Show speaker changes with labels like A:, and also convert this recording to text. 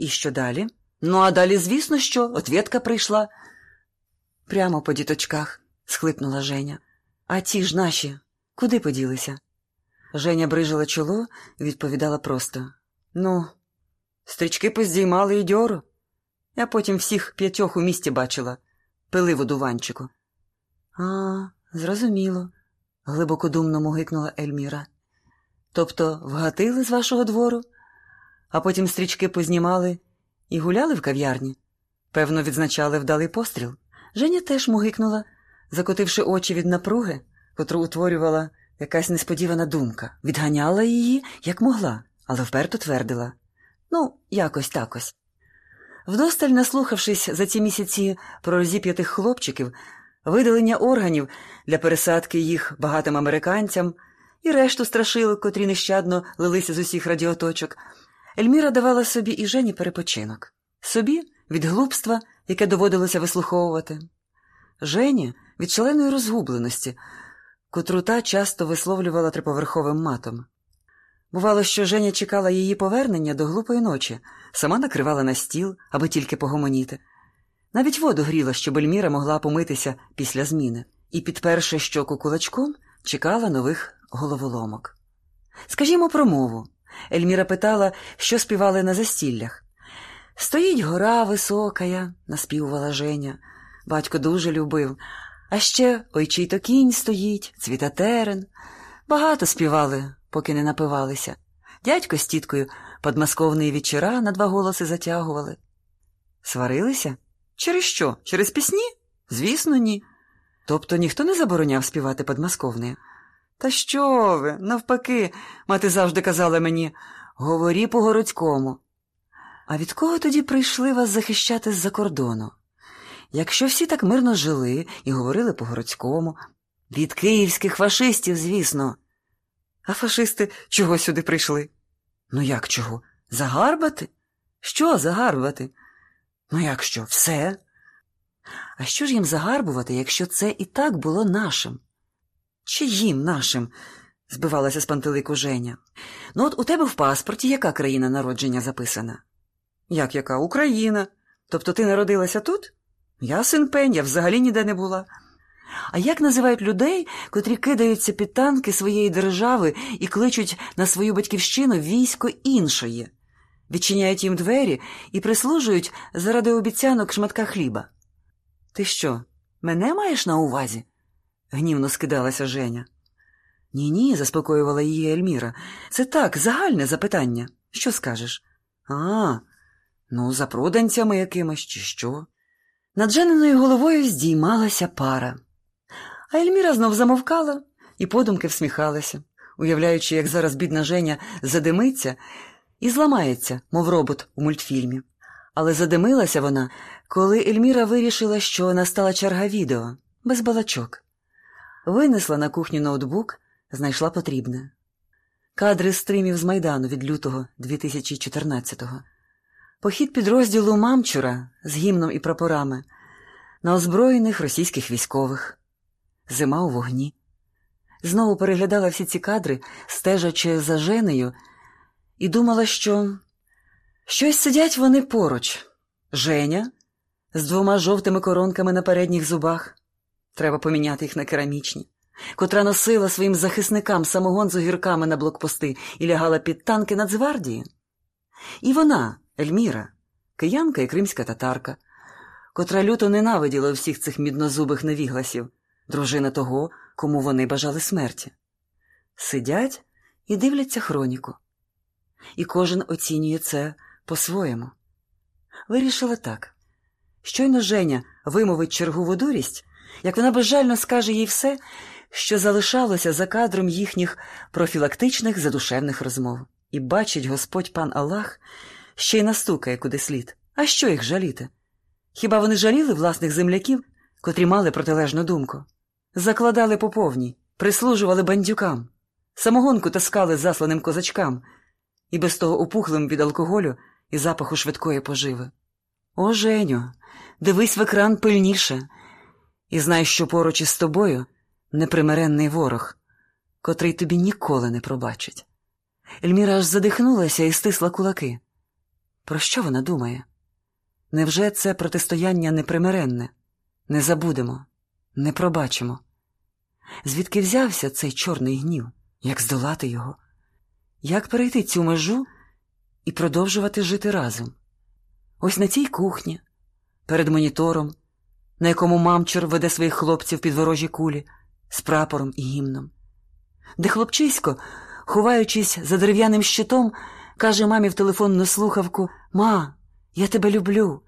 A: І що далі? Ну, а далі, звісно, що, отвєтка прийшла. Прямо по діточках, схлипнула Женя. А ті ж наші, куди поділися? Женя брижила чоло відповідала просто. Ну, стрічки поздіймали й дьору. Я потім всіх п'ятьох у місті бачила, пили в одуванчику. А, зрозуміло, глибокодумно мугикнула Ельміра. Тобто вгатили з вашого двору, а потім стрічки познімали і гуляли в кав'ярні? Певно, відзначали вдалий постріл. Женя теж мугикнула, закотивши очі від напруги, котру утворювала якась несподівана думка, відганяла її, як могла, але вперто твердила ну, якось такось. Вдосталь наслухавшись за ці місяці про розіп'ятих хлопчиків, видалення органів для пересадки їх багатим американцям і решту страшилок, котрі нещадно лилися з усіх радіоточок, Ельміра давала собі і Жені перепочинок. Собі від глупства, яке доводилося вислуховувати. Жені від шаленої розгубленості, котру та часто висловлювала триповерховим матом. Бувало, що Женя чекала її повернення до глупої ночі, сама накривала на стіл, аби тільки погомоніти. Навіть воду гріла, щоб Ельміра могла помитися після зміни, і, підперши щоку кулачком, чекала нових головоломок. Скажімо про мову. Ельміра питала, що співали на застіллях. Стоїть гора високая, наспівувала Женя. Батько дуже любив. А ще ой чий то кінь стоїть, цвіта терен. Багато співали, поки не напивалися. Дядько з тіткою подмосковні вечора на два голоси затягували. Сварилися? Через що? Через пісні? Звісно, ні. Тобто ніхто не забороняв співати подмосковне? Та що ви, навпаки, мати завжди казала мені говорі по городському. А від кого тоді прийшли вас захищати з-за кордону? Якщо всі так мирно жили і говорили по городському, від київських фашистів, звісно. А фашисти чого сюди прийшли? Ну як чого? Загарбати? Що загарбати? Ну як що, все? А що ж їм загарбувати, якщо це і так було нашим? Чиїм нашим? збивалася з пантелику Женя. Ну, от у тебе в паспорті яка країна народження записана? Як яка? Україна. Тобто ти народилася тут? Я син пень, я взагалі ніде не була. А як називають людей, котрі кидаються під танки своєї держави і кличуть на свою батьківщину військо іншої, відчиняють їм двері і прислужують заради обіцянок шматка хліба? Ти що, мене маєш на увазі? Гнівно скидалася Женя. Ні, ні, заспокоювала її Ельміра. Це так, загальне запитання. Що скажеш? А, ну, за проданцями якимось, чи що? Над Жениною головою здіймалася пара. А Ельміра знов замовкала і подумки всміхалася, уявляючи, як зараз бідна Женя задимиться і зламається, мов робот у мультфільмі. Але задимилася вона, коли Ельміра вирішила, що настала черга відео, без балачок. Винесла на кухню ноутбук, знайшла потрібне. Кадри стримів з Майдану від лютого 2014-го. Похід підрозділу Мамчура з гімном і прапорами на озброєних російських військових. Зима у вогні. Знову переглядала всі ці кадри, стежачи за Женею, і думала, що щось сидять вони поруч. Женя з двома жовтими коронками на передніх зубах. Треба поміняти їх на керамічні, котра носила своїм захисникам самогон з огірками на блокпости і лягала під танки Нацгвардії. І вона, Ельміра, киянка і кримська татарка, котра люто ненавиділа всіх цих міднозубих невігласів, дружина того, кому вони бажали смерті. Сидять і дивляться хроніку. І кожен оцінює це по-своєму. Вирішила так. Щойно Женя вимовить чергову дурість, як вона безжально скаже їй все, що залишалося за кадром їхніх профілактичних задушевних розмов, і бачить Господь пан Аллах, ще й настукає куди слід. А що їх жаліти? Хіба вони жаліли власних земляків, котрі мали протилежну думку? Закладали по повній, прислужували бандюкам, самогонку таскали засланим козачкам і без того опухлим від алкоголю і запаху швидкої поживи. О, Женю, дивись в екран пильніше, і знай, що поруч із тобою непримиренний ворог, котрий тобі ніколи не пробачить. Ельміра аж задихнулася і стисла кулаки. Про що вона думає? Невже це протистояння непримиренне? Не забудемо, не пробачимо. Звідки взявся цей чорний гнів? Як здолати його? Як перейти цю межу і продовжувати жити разом? Ось на цій кухні, перед монітором, на якому мамчур веде своїх хлопців під ворожі кулі з прапором і гімном, де хлопчисько, ховаючись за дерев'яним щитом, каже мамі в телефонну слухавку Ма, я тебе люблю.